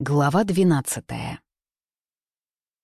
Глава 12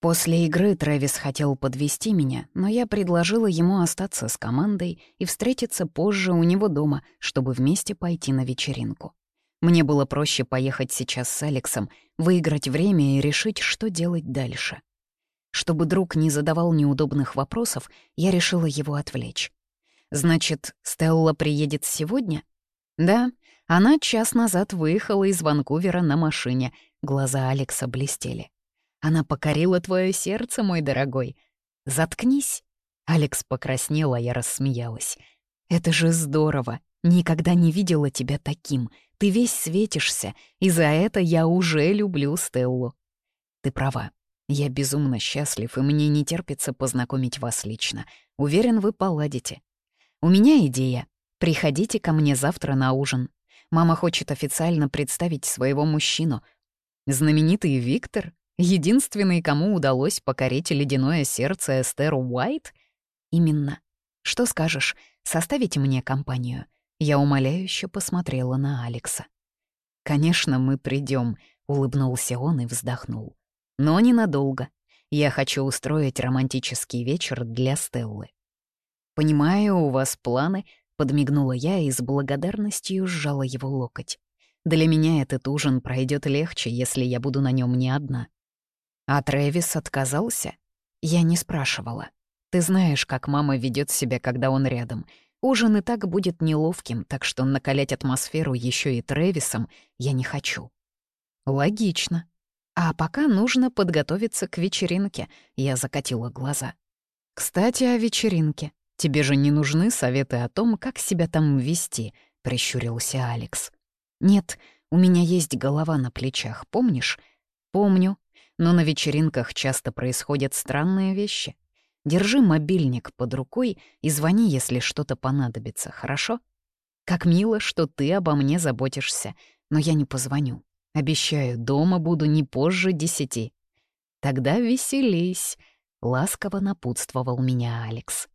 После игры Трэвис хотел подвести меня, но я предложила ему остаться с командой и встретиться позже у него дома, чтобы вместе пойти на вечеринку. Мне было проще поехать сейчас с Алексом, выиграть время и решить, что делать дальше. Чтобы друг не задавал неудобных вопросов, я решила его отвлечь. «Значит, Стелла приедет сегодня?» «Да, она час назад выехала из Ванкувера на машине», Глаза Алекса блестели. «Она покорила твое сердце, мой дорогой. Заткнись!» Алекс покраснел, а я рассмеялась. «Это же здорово! Никогда не видела тебя таким. Ты весь светишься, и за это я уже люблю Стеллу». «Ты права. Я безумно счастлив, и мне не терпится познакомить вас лично. Уверен, вы поладите. У меня идея. Приходите ко мне завтра на ужин. Мама хочет официально представить своего мужчину. Знаменитый Виктор? Единственный, кому удалось покорить ледяное сердце Эстер Уайт? Именно. Что скажешь, составите мне компанию? Я умоляюще посмотрела на Алекса. «Конечно, мы придем, улыбнулся он и вздохнул. «Но ненадолго. Я хочу устроить романтический вечер для Стеллы». «Понимаю, у вас планы», — подмигнула я и с благодарностью сжала его локоть. Для меня этот ужин пройдет легче, если я буду на нем не одна. А Трэвис отказался? Я не спрашивала. Ты знаешь, как мама ведет себя, когда он рядом. Ужин и так будет неловким, так что накалять атмосферу еще и Трэвисом я не хочу. Логично. А пока нужно подготовиться к вечеринке, я закатила глаза. Кстати, о вечеринке. Тебе же не нужны советы о том, как себя там вести, прищурился Алекс. «Нет, у меня есть голова на плечах, помнишь?» «Помню. Но на вечеринках часто происходят странные вещи. Держи мобильник под рукой и звони, если что-то понадобится, хорошо? Как мило, что ты обо мне заботишься, но я не позвоню. Обещаю, дома буду не позже десяти. Тогда веселись», — ласково напутствовал меня Алекс.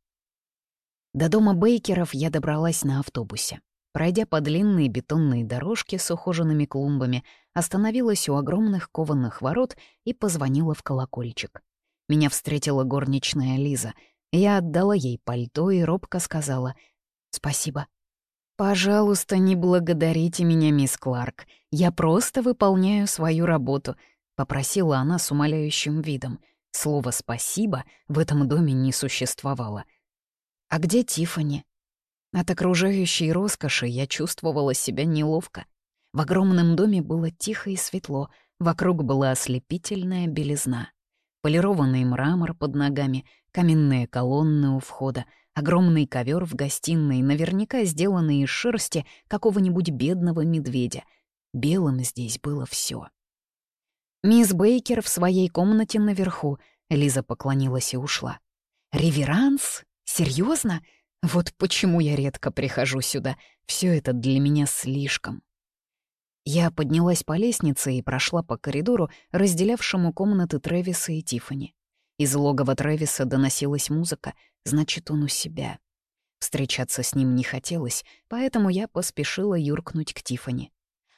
До дома Бейкеров я добралась на автобусе. Пройдя по длинной бетонной дорожке с ухоженными клумбами, остановилась у огромных кованых ворот и позвонила в колокольчик. Меня встретила горничная Лиза. Я отдала ей пальто и робко сказала «Спасибо». «Пожалуйста, не благодарите меня, мисс Кларк. Я просто выполняю свою работу», — попросила она с умоляющим видом. Слово «спасибо» в этом доме не существовало. «А где Тифани? От окружающей роскоши я чувствовала себя неловко. В огромном доме было тихо и светло, вокруг была ослепительная белизна. Полированный мрамор под ногами, каменные колонны у входа, огромный ковер в гостиной, наверняка сделанный из шерсти какого-нибудь бедного медведя. Белым здесь было все. «Мисс Бейкер в своей комнате наверху», — Лиза поклонилась и ушла. «Реверанс? Серьезно? Вот почему я редко прихожу сюда. Все это для меня слишком. Я поднялась по лестнице и прошла по коридору, разделявшему комнаты Трэвиса и Тифани. Из логова Трэвиса доносилась музыка, значит, он у себя. Встречаться с ним не хотелось, поэтому я поспешила юркнуть к Тифани.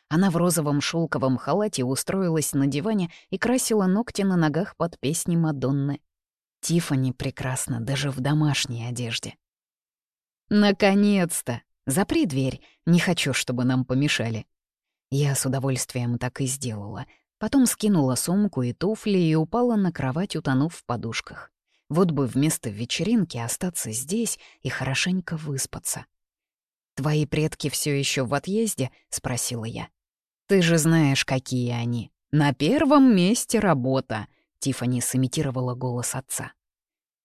Она в розовом шелковом халате устроилась на диване и красила ногти на ногах под песни Мадонны. Тифани прекрасна даже в домашней одежде. «Наконец-то! Запри дверь, не хочу, чтобы нам помешали». Я с удовольствием так и сделала. Потом скинула сумку и туфли и упала на кровать, утонув в подушках. Вот бы вместо вечеринки остаться здесь и хорошенько выспаться. «Твои предки все еще в отъезде?» — спросила я. «Ты же знаешь, какие они. На первом месте работа», — Тифани сымитировала голос отца.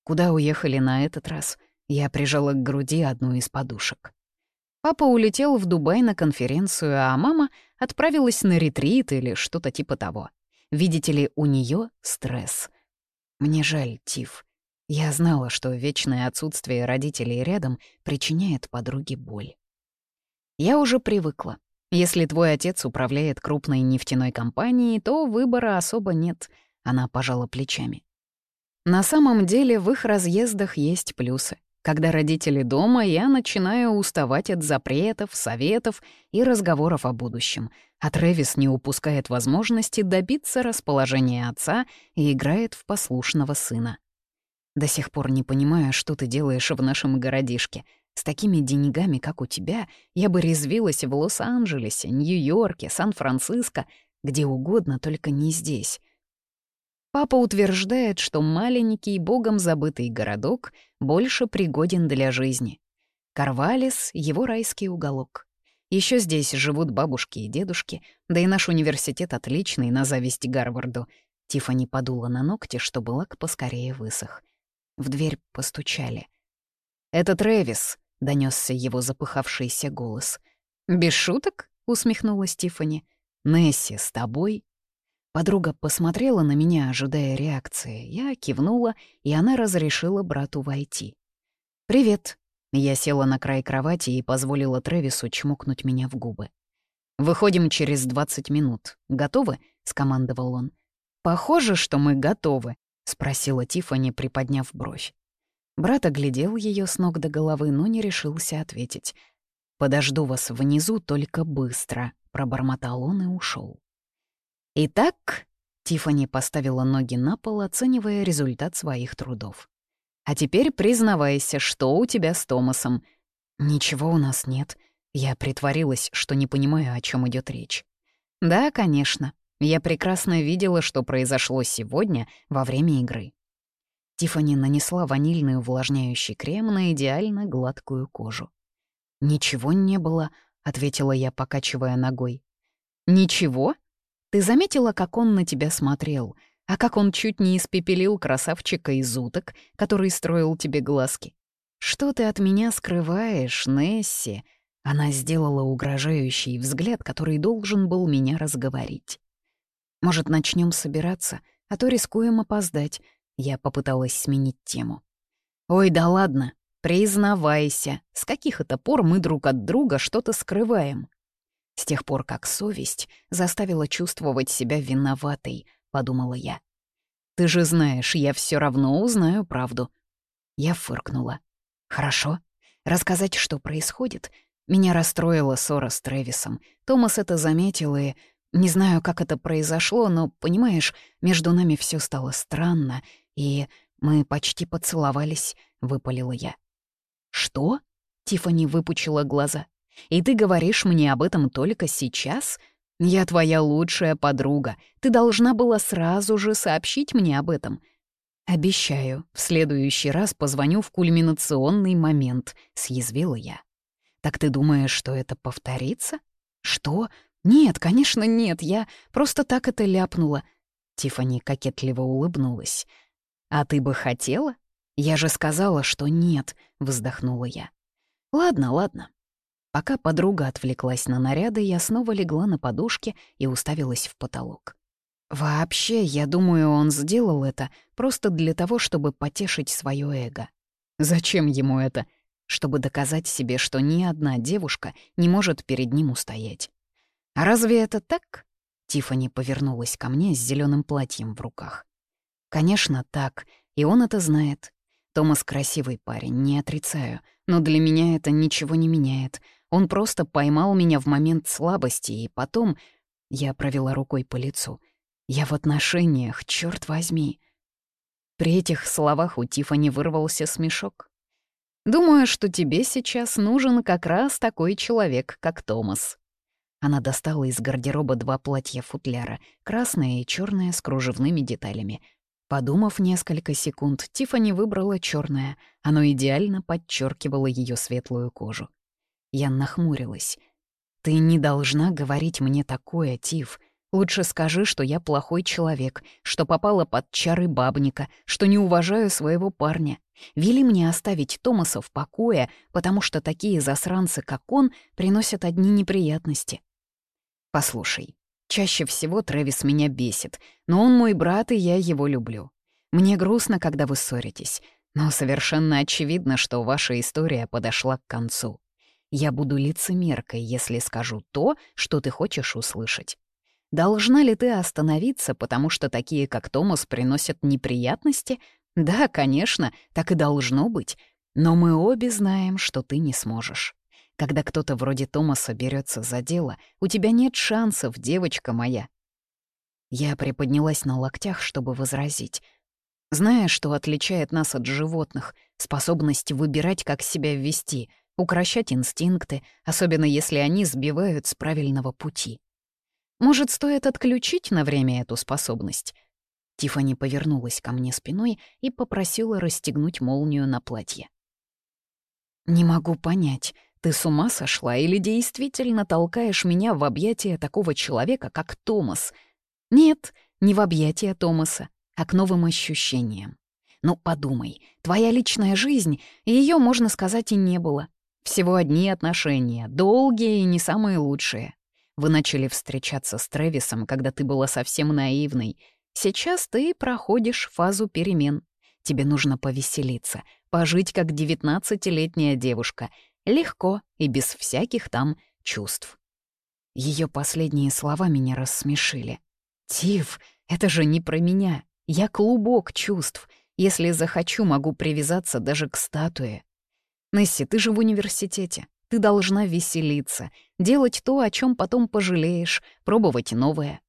«Куда уехали на этот раз?» Я прижала к груди одну из подушек. Папа улетел в Дубай на конференцию, а мама отправилась на ретрит или что-то типа того. Видите ли, у нее стресс. Мне жаль, Тиф. Я знала, что вечное отсутствие родителей рядом причиняет подруге боль. Я уже привыкла. Если твой отец управляет крупной нефтяной компанией, то выбора особо нет. Она пожала плечами. На самом деле в их разъездах есть плюсы. Когда родители дома, я начинаю уставать от запретов, советов и разговоров о будущем, а Трэвис не упускает возможности добиться расположения отца и играет в послушного сына. До сих пор не понимаю, что ты делаешь в нашем городишке. С такими деньгами, как у тебя, я бы резвилась в Лос-Анджелесе, Нью-Йорке, Сан-Франциско, где угодно, только не здесь. Папа утверждает, что маленький, богом забытый городок больше пригоден для жизни. Карвалис — его райский уголок. Еще здесь живут бабушки и дедушки, да и наш университет отличный, на зависть Гарварду. Тифани подула на ногти, чтобы лак поскорее высох. В дверь постучали. «Это Трэвис», — донесся его запыхавшийся голос. «Без шуток?» — усмехнулась Тифани. «Несси, с тобой?» Подруга посмотрела на меня, ожидая реакции. Я кивнула, и она разрешила брату войти. «Привет». Я села на край кровати и позволила Трэвису чмокнуть меня в губы. «Выходим через 20 минут. Готовы?» — скомандовал он. «Похоже, что мы готовы», — спросила Тиффани, приподняв бровь. Брат оглядел ее с ног до головы, но не решился ответить. «Подожду вас внизу, только быстро», — пробормотал он и ушел. «Итак», — Тифани поставила ноги на пол, оценивая результат своих трудов. «А теперь признавайся, что у тебя с Томасом?» «Ничего у нас нет». Я притворилась, что не понимаю, о чем идет речь. «Да, конечно. Я прекрасно видела, что произошло сегодня во время игры». Тифани нанесла ванильный увлажняющий крем на идеально гладкую кожу. «Ничего не было», — ответила я, покачивая ногой. «Ничего?» Ты заметила, как он на тебя смотрел, а как он чуть не испепелил красавчика из уток, который строил тебе глазки? Что ты от меня скрываешь, Несси?» Она сделала угрожающий взгляд, который должен был меня разговорить. «Может, начнем собираться, а то рискуем опоздать», — я попыталась сменить тему. «Ой, да ладно, признавайся, с каких это пор мы друг от друга что-то скрываем?» С тех пор, как совесть заставила чувствовать себя виноватой, подумала я. «Ты же знаешь, я все равно узнаю правду». Я фыркнула. «Хорошо. Рассказать, что происходит?» Меня расстроила ссора с Трэвисом. Томас это заметил, и... Не знаю, как это произошло, но, понимаешь, между нами все стало странно, и мы почти поцеловались, — выпалила я. «Что?» — Тифани выпучила глаза. И ты говоришь мне об этом только сейчас? Я твоя лучшая подруга. Ты должна была сразу же сообщить мне об этом. Обещаю, в следующий раз позвоню в кульминационный момент, съязвила я. Так ты думаешь, что это повторится? Что? Нет, конечно, нет, я просто так это ляпнула. Тифани кокетливо улыбнулась. А ты бы хотела? Я же сказала, что нет, вздохнула я. Ладно, ладно, Пока подруга отвлеклась на наряды, я снова легла на подушке и уставилась в потолок. Вообще, я думаю, он сделал это просто для того, чтобы потешить свое эго. Зачем ему это? Чтобы доказать себе, что ни одна девушка не может перед ним устоять. А разве это так? Тифани повернулась ко мне с зеленым платьем в руках. Конечно, так, и он это знает. Томас красивый парень, не отрицаю, но для меня это ничего не меняет. Он просто поймал меня в момент слабости, и потом... Я провела рукой по лицу. Я в отношениях, черт возьми. При этих словах у Тифани вырвался смешок. «Думаю, что тебе сейчас нужен как раз такой человек, как Томас». Она достала из гардероба два платья-футляра, красное и черное с кружевными деталями. Подумав несколько секунд, Тифани выбрала черное. Оно идеально подчеркивало ее светлую кожу. Я нахмурилась. «Ты не должна говорить мне такое, Тиф. Лучше скажи, что я плохой человек, что попала под чары бабника, что не уважаю своего парня. Вели мне оставить Томаса в покое, потому что такие засранцы, как он, приносят одни неприятности. Послушай, чаще всего Трэвис меня бесит, но он мой брат, и я его люблю. Мне грустно, когда вы ссоритесь, но совершенно очевидно, что ваша история подошла к концу. Я буду лицемеркой, если скажу то, что ты хочешь услышать. Должна ли ты остановиться, потому что такие, как Томас, приносят неприятности? Да, конечно, так и должно быть. Но мы обе знаем, что ты не сможешь. Когда кто-то вроде Томаса берется за дело, у тебя нет шансов, девочка моя. Я приподнялась на локтях, чтобы возразить. Зная, что отличает нас от животных, способность выбирать, как себя вести, укращать инстинкты, особенно если они сбивают с правильного пути. Может, стоит отключить на время эту способность? Тифани повернулась ко мне спиной и попросила расстегнуть молнию на платье. «Не могу понять, ты с ума сошла или действительно толкаешь меня в объятия такого человека, как Томас? Нет, не в объятия Томаса, а к новым ощущениям. Ну, подумай, твоя личная жизнь, ее, можно сказать, и не было. Всего одни отношения, долгие и не самые лучшие. Вы начали встречаться с Трэвисом, когда ты была совсем наивной. Сейчас ты проходишь фазу перемен. Тебе нужно повеселиться, пожить как девятнадцатилетняя девушка. Легко и без всяких там чувств. Ее последние слова меня рассмешили. «Тиф, это же не про меня. Я клубок чувств. Если захочу, могу привязаться даже к статуе. Несси, ты же в университете. Ты должна веселиться, делать то, о чем потом пожалеешь, пробовать новое.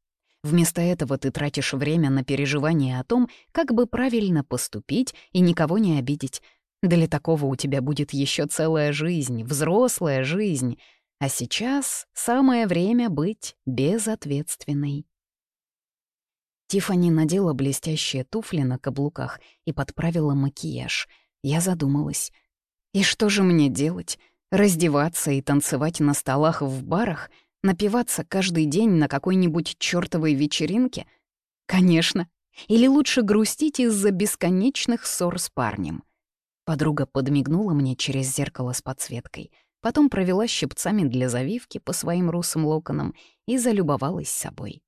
Вместо этого ты тратишь время на переживание о том, как бы правильно поступить и никого не обидеть. Для такого у тебя будет еще целая жизнь, взрослая жизнь. А сейчас самое время быть безответственной. Тифани надела блестящие туфли на каблуках и подправила макияж. Я задумалась. И что же мне делать? Раздеваться и танцевать на столах в барах? Напиваться каждый день на какой-нибудь чёртовой вечеринке? Конечно. Или лучше грустить из-за бесконечных ссор с парнем? Подруга подмигнула мне через зеркало с подсветкой, потом провела щипцами для завивки по своим русым локонам и залюбовалась собой.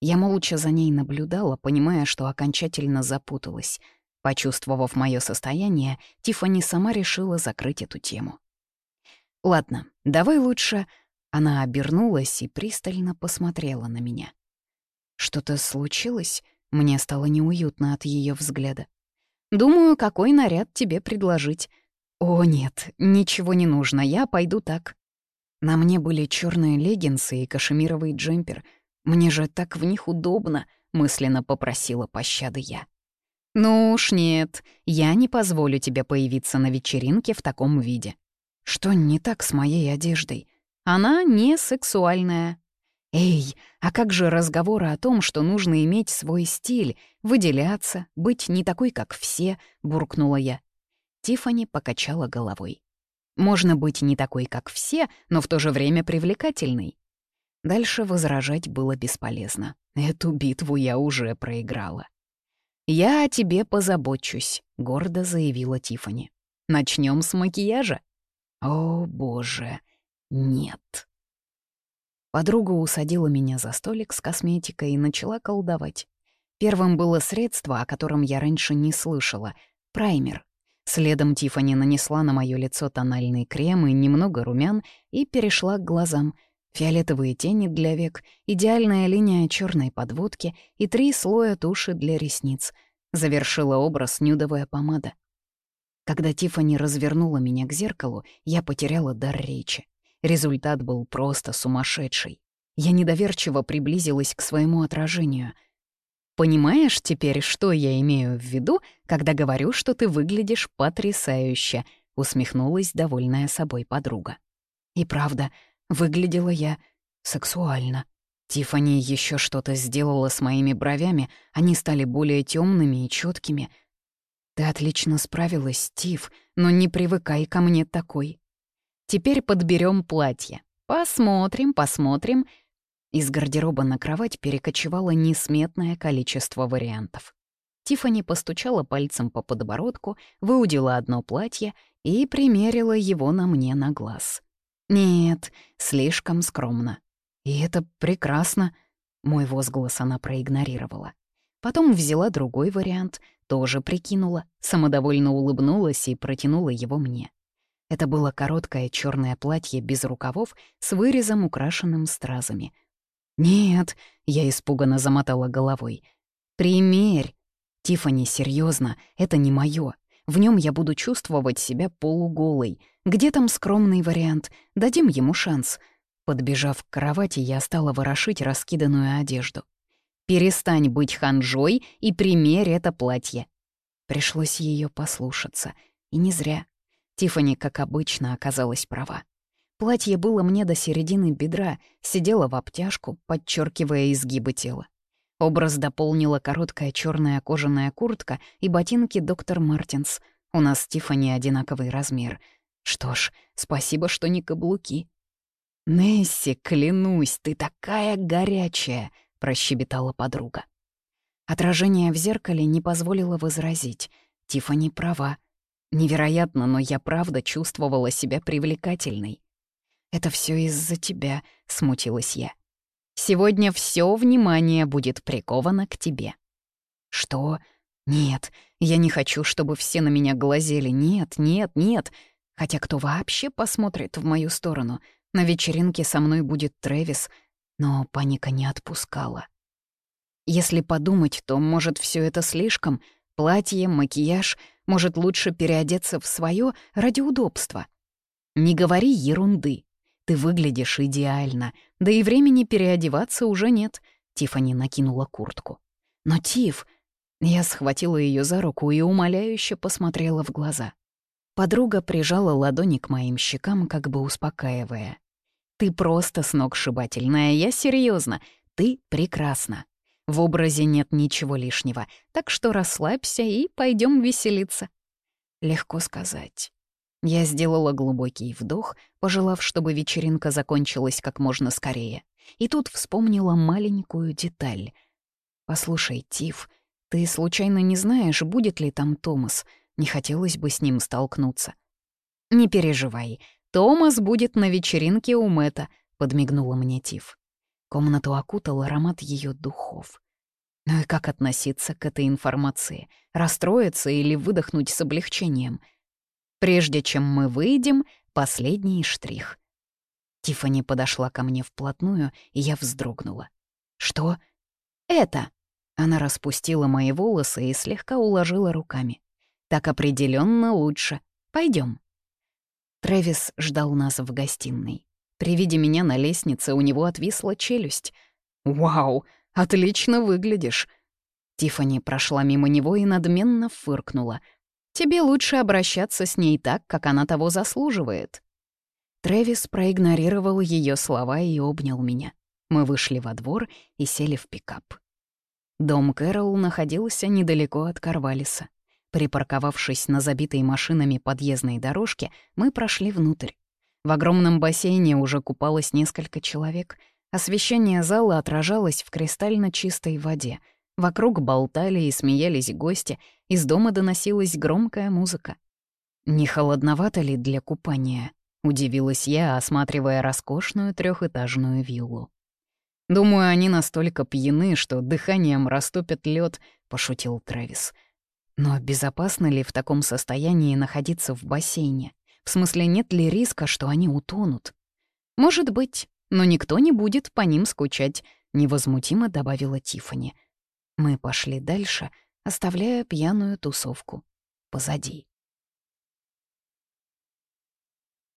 Я молча за ней наблюдала, понимая, что окончательно запуталась. Почувствовав мое состояние, Тифани сама решила закрыть эту тему. «Ладно, давай лучше...» Она обернулась и пристально посмотрела на меня. «Что-то случилось?» Мне стало неуютно от ее взгляда. «Думаю, какой наряд тебе предложить?» «О, нет, ничего не нужно, я пойду так». На мне были черные леггинсы и кашемировый джемпер — мне же так в них удобно», — мысленно попросила пощады я. «Ну уж нет, я не позволю тебе появиться на вечеринке в таком виде». «Что не так с моей одеждой? Она не сексуальная». «Эй, а как же разговоры о том, что нужно иметь свой стиль, выделяться, быть не такой, как все?» — буркнула я. Тифани покачала головой. «Можно быть не такой, как все, но в то же время привлекательной. Дальше возражать было бесполезно. Эту битву я уже проиграла. «Я о тебе позабочусь», — гордо заявила Тифани. Начнем с макияжа?» «О, боже, нет». Подруга усадила меня за столик с косметикой и начала колдовать. Первым было средство, о котором я раньше не слышала — праймер. Следом Тифани нанесла на мое лицо тональный крем и немного румян и перешла к глазам — Фиолетовые тени для век, идеальная линия черной подводки и три слоя туши для ресниц. Завершила образ нюдовая помада. Когда Тифани развернула меня к зеркалу, я потеряла дар речи. Результат был просто сумасшедший. Я недоверчиво приблизилась к своему отражению. «Понимаешь теперь, что я имею в виду, когда говорю, что ты выглядишь потрясающе?» — усмехнулась довольная собой подруга. И правда, Выглядела я сексуально. Тифани еще что-то сделала с моими бровями, они стали более темными и четкими. Ты отлично справилась, Тиф, но не привыкай ко мне такой. Теперь подберем платье. Посмотрим, посмотрим. Из гардероба на кровать перекочевало несметное количество вариантов. Тифани постучала пальцем по подбородку, выудила одно платье и примерила его на мне на глаз. «Нет, слишком скромно. И это прекрасно», — мой возглас она проигнорировала. Потом взяла другой вариант, тоже прикинула, самодовольно улыбнулась и протянула его мне. Это было короткое черное платье без рукавов с вырезом, украшенным стразами. «Нет», — я испуганно замотала головой. «Примерь». «Тиффани, серьезно, это не мое. В нем я буду чувствовать себя полуголой. Где там скромный вариант? Дадим ему шанс. Подбежав к кровати, я стала ворошить раскиданную одежду. «Перестань быть ханжой и примерь это платье». Пришлось ее послушаться. И не зря. Тифани, как обычно, оказалась права. Платье было мне до середины бедра, сидело в обтяжку, подчеркивая изгибы тела. Образ дополнила короткая черная кожаная куртка и ботинки доктор Мартинс. У нас с Тиффани одинаковый размер. Что ж, спасибо, что не каблуки. «Несси, клянусь, ты такая горячая!» — прощебетала подруга. Отражение в зеркале не позволило возразить. Тиффани права. Невероятно, но я правда чувствовала себя привлекательной. «Это все из-за тебя», — смутилась я. «Сегодня все внимание будет приковано к тебе». «Что? Нет, я не хочу, чтобы все на меня глазели. Нет, нет, нет. Хотя кто вообще посмотрит в мою сторону? На вечеринке со мной будет Трэвис». Но паника не отпускала. Если подумать, то, может, все это слишком? Платье, макияж, может, лучше переодеться в свое ради удобства? Не говори ерунды. Ты выглядишь идеально, да и времени переодеваться уже нет. Тифани накинула куртку. Но Тиф... Я схватила ее за руку и умоляюще посмотрела в глаза. Подруга прижала ладони к моим щекам, как бы успокаивая. «Ты просто сногсшибательная, я серьезно. Ты прекрасна. В образе нет ничего лишнего, так что расслабься и пойдем веселиться». Легко сказать. Я сделала глубокий вдох, пожелав, чтобы вечеринка закончилась как можно скорее. И тут вспомнила маленькую деталь. «Послушай, Тиф, ты случайно не знаешь, будет ли там Томас? Не хотелось бы с ним столкнуться». «Не переживай, Томас будет на вечеринке у Мэтта», — подмигнула мне Тиф. Комнату окутал аромат ее духов. Ну и как относиться к этой информации? Расстроиться или выдохнуть с облегчением — Прежде чем мы выйдем, последний штрих. Тифани подошла ко мне вплотную, и я вздрогнула. «Что?» «Это!» Она распустила мои волосы и слегка уложила руками. «Так определенно лучше. Пойдем. Трэвис ждал нас в гостиной. При виде меня на лестнице у него отвисла челюсть. «Вау, отлично выглядишь!» Тифани прошла мимо него и надменно фыркнула — Тебе лучше обращаться с ней так, как она того заслуживает». Трэвис проигнорировал ее слова и обнял меня. Мы вышли во двор и сели в пикап. Дом Кэрол находился недалеко от Карвалиса. Припарковавшись на забитой машинами подъездной дорожке, мы прошли внутрь. В огромном бассейне уже купалось несколько человек. Освещение зала отражалось в кристально чистой воде — Вокруг болтали и смеялись гости, из дома доносилась громкая музыка. «Не холодновато ли для купания?» — удивилась я, осматривая роскошную трехэтажную виллу. «Думаю, они настолько пьяны, что дыханием растопят лед, пошутил Трэвис. «Но безопасно ли в таком состоянии находиться в бассейне? В смысле, нет ли риска, что они утонут?» «Может быть, но никто не будет по ним скучать», — невозмутимо добавила Тиффани. Мы пошли дальше, оставляя пьяную тусовку позади.